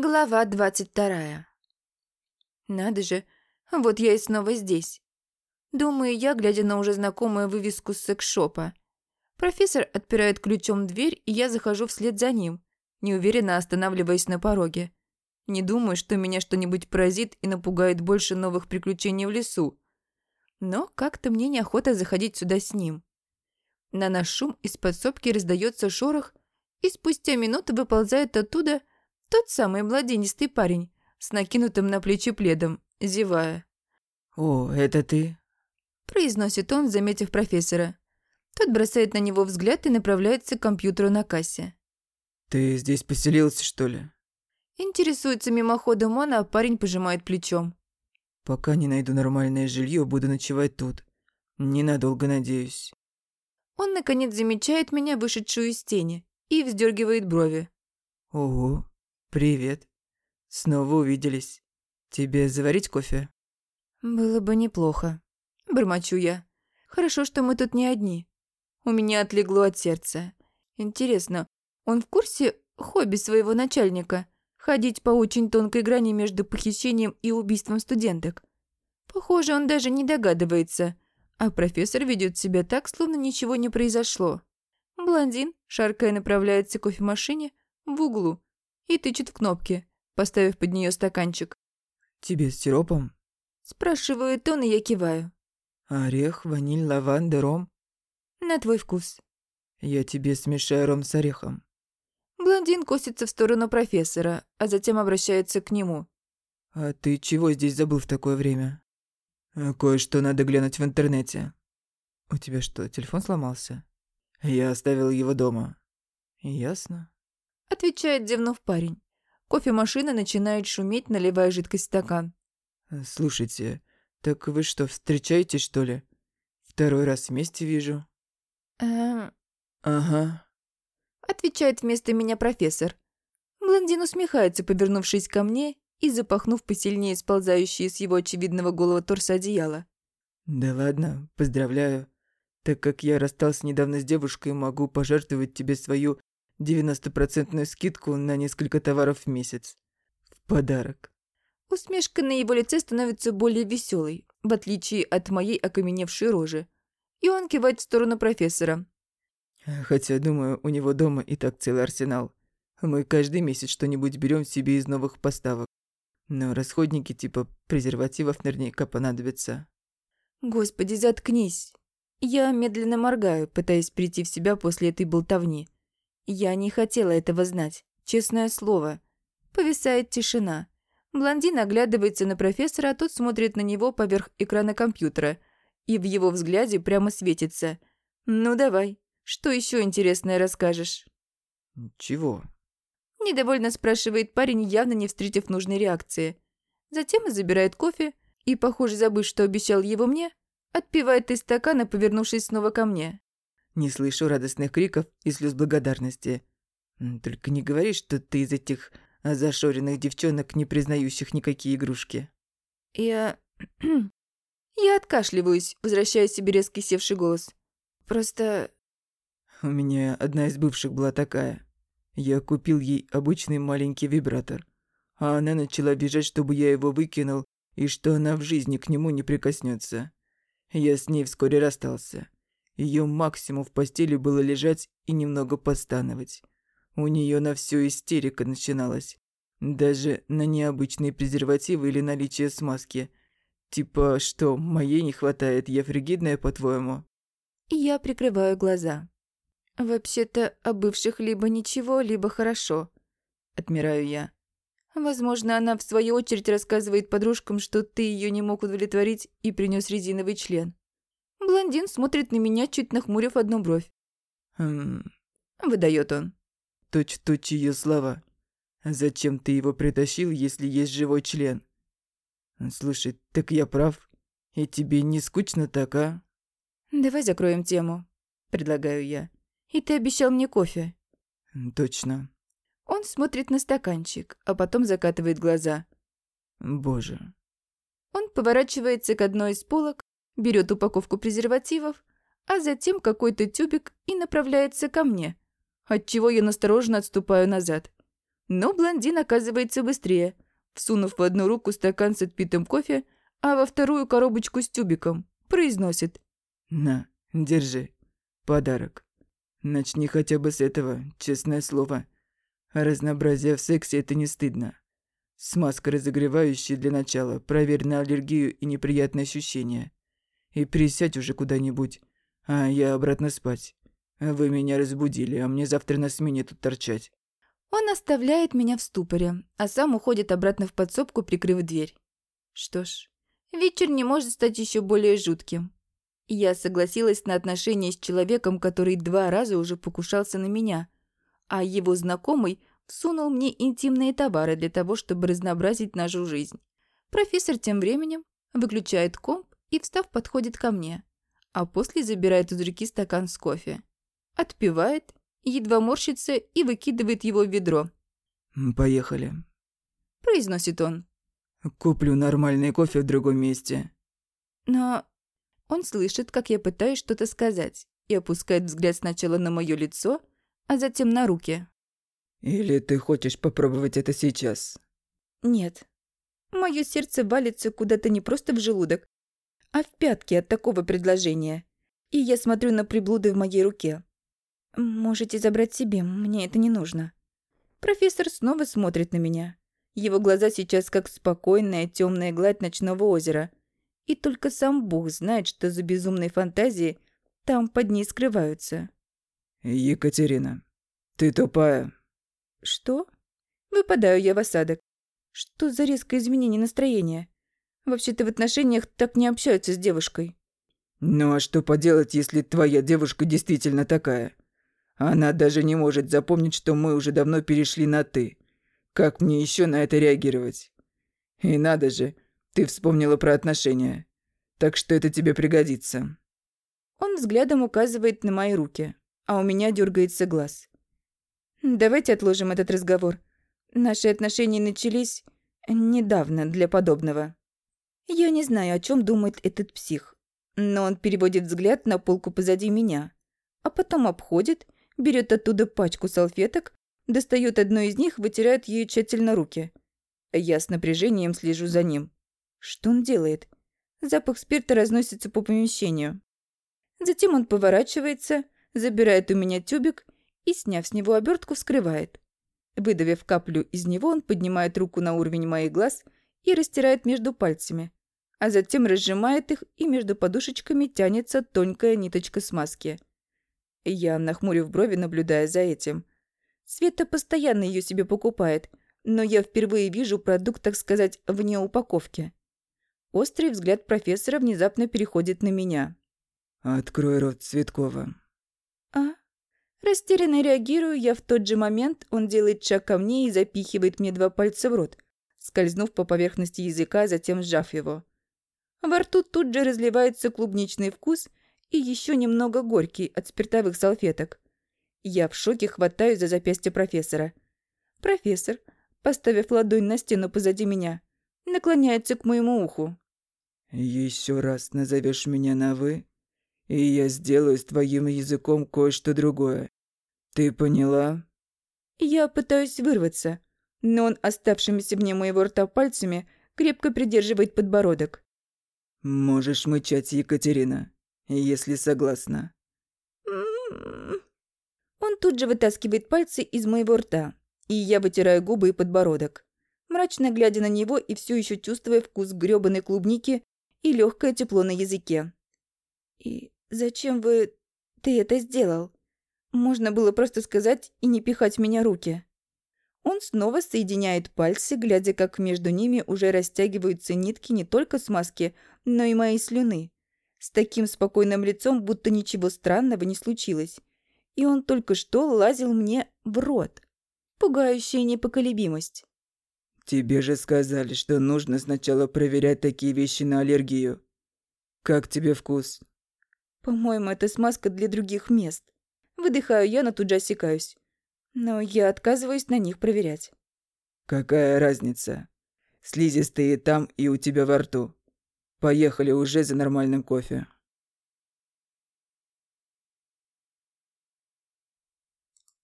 Глава двадцать вторая. Надо же, вот я и снова здесь. Думаю я, глядя на уже знакомую вывеску секс-шопа. Профессор отпирает ключом дверь, и я захожу вслед за ним, неуверенно останавливаясь на пороге. Не думаю, что меня что-нибудь поразит и напугает больше новых приключений в лесу. Но как-то мне неохота заходить сюда с ним. На наш шум из подсобки раздается шорох, и спустя минуту выползает оттуда тот самый младенистый парень с накинутым на плечи пледом, зевая. «О, это ты?» Произносит он, заметив профессора. Тот бросает на него взгляд и направляется к компьютеру на кассе. «Ты здесь поселился, что ли?» Интересуется мимоходом он, а парень пожимает плечом. «Пока не найду нормальное жилье, буду ночевать тут. Ненадолго, надеюсь». Он, наконец, замечает меня, вышедшую из тени, и вздергивает брови. «Ого, «Привет. Снова увиделись. Тебе заварить кофе?» «Было бы неплохо», – бормочу я. «Хорошо, что мы тут не одни. У меня отлегло от сердца. Интересно, он в курсе хобби своего начальника – ходить по очень тонкой грани между похищением и убийством студенток? Похоже, он даже не догадывается, а профессор ведет себя так, словно ничего не произошло. Блондин, шаркая, направляется к кофемашине в углу – и тычет в кнопки, поставив под нее стаканчик. «Тебе с сиропом?» Спрашивает он, и я киваю. «Орех, ваниль, лаванда, ром?» «На твой вкус». «Я тебе смешаю ром с орехом». Блондин косится в сторону профессора, а затем обращается к нему. «А ты чего здесь забыл в такое время?» «А «Кое-что надо глянуть в интернете». «У тебя что, телефон сломался?» «Я оставил его дома». «Ясно». Отвечает, зевнув парень. Кофемашина начинает шуметь, наливая жидкость в стакан. «Слушайте, так вы что, встречаетесь, что ли? Второй раз вместе вижу». «Эм...» «Ага». Отвечает вместо меня профессор. Блондин усмехается, повернувшись ко мне и запахнув посильнее сползающие с его очевидного голого торса одеяло. «Да ладно, поздравляю. Так как я расстался недавно с девушкой, могу пожертвовать тебе свою 90% скидку на несколько товаров в месяц. В подарок. Усмешка на его лице становится более веселой, в отличие от моей окаменевшей рожи. И он кивает в сторону профессора. Хотя, думаю, у него дома и так целый арсенал. Мы каждый месяц что-нибудь берем себе из новых поставок. Но расходники типа презервативов наверняка понадобятся. Господи, заткнись. Я медленно моргаю, пытаясь прийти в себя после этой болтовни. Я не хотела этого знать, честное слово. Повисает тишина. Блондин оглядывается на профессора, а тот смотрит на него поверх экрана компьютера. И в его взгляде прямо светится. «Ну давай, что еще интересное расскажешь?» «Чего?» Недовольно спрашивает парень, явно не встретив нужной реакции. Затем забирает кофе и, похоже, забыв, что обещал его мне, отпивает из стакана, повернувшись снова ко мне. Не слышу радостных криков и слез благодарности. Только не говори, что ты из этих зашоренных девчонок, не признающих никакие игрушки. Я... Я откашливаюсь, возвращая себе резкий севший голос. Просто... У меня одна из бывших была такая. Я купил ей обычный маленький вибратор. А она начала бежать, чтобы я его выкинул, и что она в жизни к нему не прикоснется. Я с ней вскоре расстался. Ее максимум в постели было лежать и немного постановать. У нее на все истерика начиналась. Даже на необычные презервативы или наличие смазки. Типа, что, моей не хватает, я фригидная, по-твоему? Я прикрываю глаза. Вообще-то, о бывших либо ничего, либо хорошо. Отмираю я. Возможно, она в свою очередь рассказывает подружкам, что ты ее не мог удовлетворить и принес резиновый член. Блондин смотрит на меня, чуть нахмурив одну бровь. «Хм...» – выдает он. «Точь-точь ее слова. Зачем ты его притащил, если есть живой член? Слушай, так я прав. И тебе не скучно так, а?» «Давай закроем тему», – предлагаю я. «И ты обещал мне кофе». «Точно». Он смотрит на стаканчик, а потом закатывает глаза. «Боже». Он поворачивается к одной из полок берет упаковку презервативов, а затем какой-то тюбик и направляется ко мне, отчего я настороженно отступаю назад. Но блондин оказывается быстрее, всунув в одну руку стакан с отпитым кофе, а во вторую коробочку с тюбиком, произносит. «На, держи. Подарок. Начни хотя бы с этого, честное слово. Разнообразие в сексе – это не стыдно. Смазка разогревающая для начала, проверь на аллергию и неприятные ощущения. И присядь уже куда-нибудь, а я обратно спать. Вы меня разбудили, а мне завтра на смене тут торчать. Он оставляет меня в ступоре, а сам уходит обратно в подсобку, прикрыв дверь. Что ж, вечер не может стать еще более жутким. Я согласилась на отношения с человеком, который два раза уже покушался на меня, а его знакомый всунул мне интимные товары для того, чтобы разнообразить нашу жизнь. Профессор тем временем выключает комп и, встав, подходит ко мне, а после забирает из руки стакан с кофе. Отпивает, едва морщится и выкидывает его в ведро. «Поехали», – произносит он. «Куплю нормальный кофе в другом месте». Но он слышит, как я пытаюсь что-то сказать, и опускает взгляд сначала на мое лицо, а затем на руки. Или ты хочешь попробовать это сейчас? Нет. Мое сердце валится куда-то не просто в желудок, а в пятки от такого предложения. И я смотрю на приблуды в моей руке. Можете забрать себе, мне это не нужно. Профессор снова смотрит на меня. Его глаза сейчас как спокойная темная гладь ночного озера. И только сам Бог знает, что за безумные фантазии там под ней скрываются. «Екатерина, ты тупая», что? Выпадаю я в осадок. Что за резкое изменение настроения? Вообще-то в отношениях так не общаются с девушкой. Ну а что поделать, если твоя девушка действительно такая? Она даже не может запомнить, что мы уже давно перешли на «ты». Как мне еще на это реагировать? И надо же, ты вспомнила про отношения. Так что это тебе пригодится. Он взглядом указывает на мои руки, а у меня дергается глаз. Давайте отложим этот разговор. Наши отношения начались недавно для подобного. Я не знаю, о чем думает этот псих, но он переводит взгляд на полку позади меня, а потом обходит, берет оттуда пачку салфеток, достает одну из них, вытирает ею тщательно руки. Я с напряжением слежу за ним. Что он делает? Запах спирта разносится по помещению. Затем он поворачивается, забирает у меня тюбик и, сняв с него обертку, вскрывает. Выдавив каплю из него, он поднимает руку на уровень моих глаз и растирает между пальцами, а затем разжимает их, и между подушечками тянется тонкая ниточка смазки. Я, нахмурив брови, наблюдая за этим. Света постоянно ее себе покупает, но я впервые вижу продукт, так сказать, вне упаковки. Острый взгляд профессора внезапно переходит на меня. «Открой рот, Цветкова», Растерянно реагирую я в тот же момент, он делает шаг ко мне и запихивает мне два пальца в рот, скользнув по поверхности языка, затем сжав его. Во рту тут же разливается клубничный вкус и еще немного горький от спиртовых салфеток. Я в шоке хватаю за запястье профессора. Профессор, поставив ладонь на стену позади меня, наклоняется к моему уху. «Еще раз назовешь меня на «вы», и я сделаю с твоим языком кое-что другое. Ты поняла?» Я пытаюсь вырваться, но он оставшимися мне моего рта пальцами крепко придерживает подбородок. «Можешь мычать, Екатерина, если согласна». Он тут же вытаскивает пальцы из моего рта, и я вытираю губы и подбородок, мрачно глядя на него и все еще чувствуя вкус грёбаной клубники и легкое тепло на языке. И «Зачем вы... ты это сделал? Можно было просто сказать и не пихать меня руки». Он снова соединяет пальцы, глядя, как между ними уже растягиваются нитки не только смазки, но и моей слюны. С таким спокойным лицом, будто ничего странного не случилось. И он только что лазил мне в рот. Пугающая непоколебимость. «Тебе же сказали, что нужно сначала проверять такие вещи на аллергию. Как тебе вкус?» По-моему, это смазка для других мест. Выдыхаю я, но тут же осекаюсь. Но я отказываюсь на них проверять. Какая разница? Слизистые там и у тебя во рту. Поехали уже за нормальным кофе.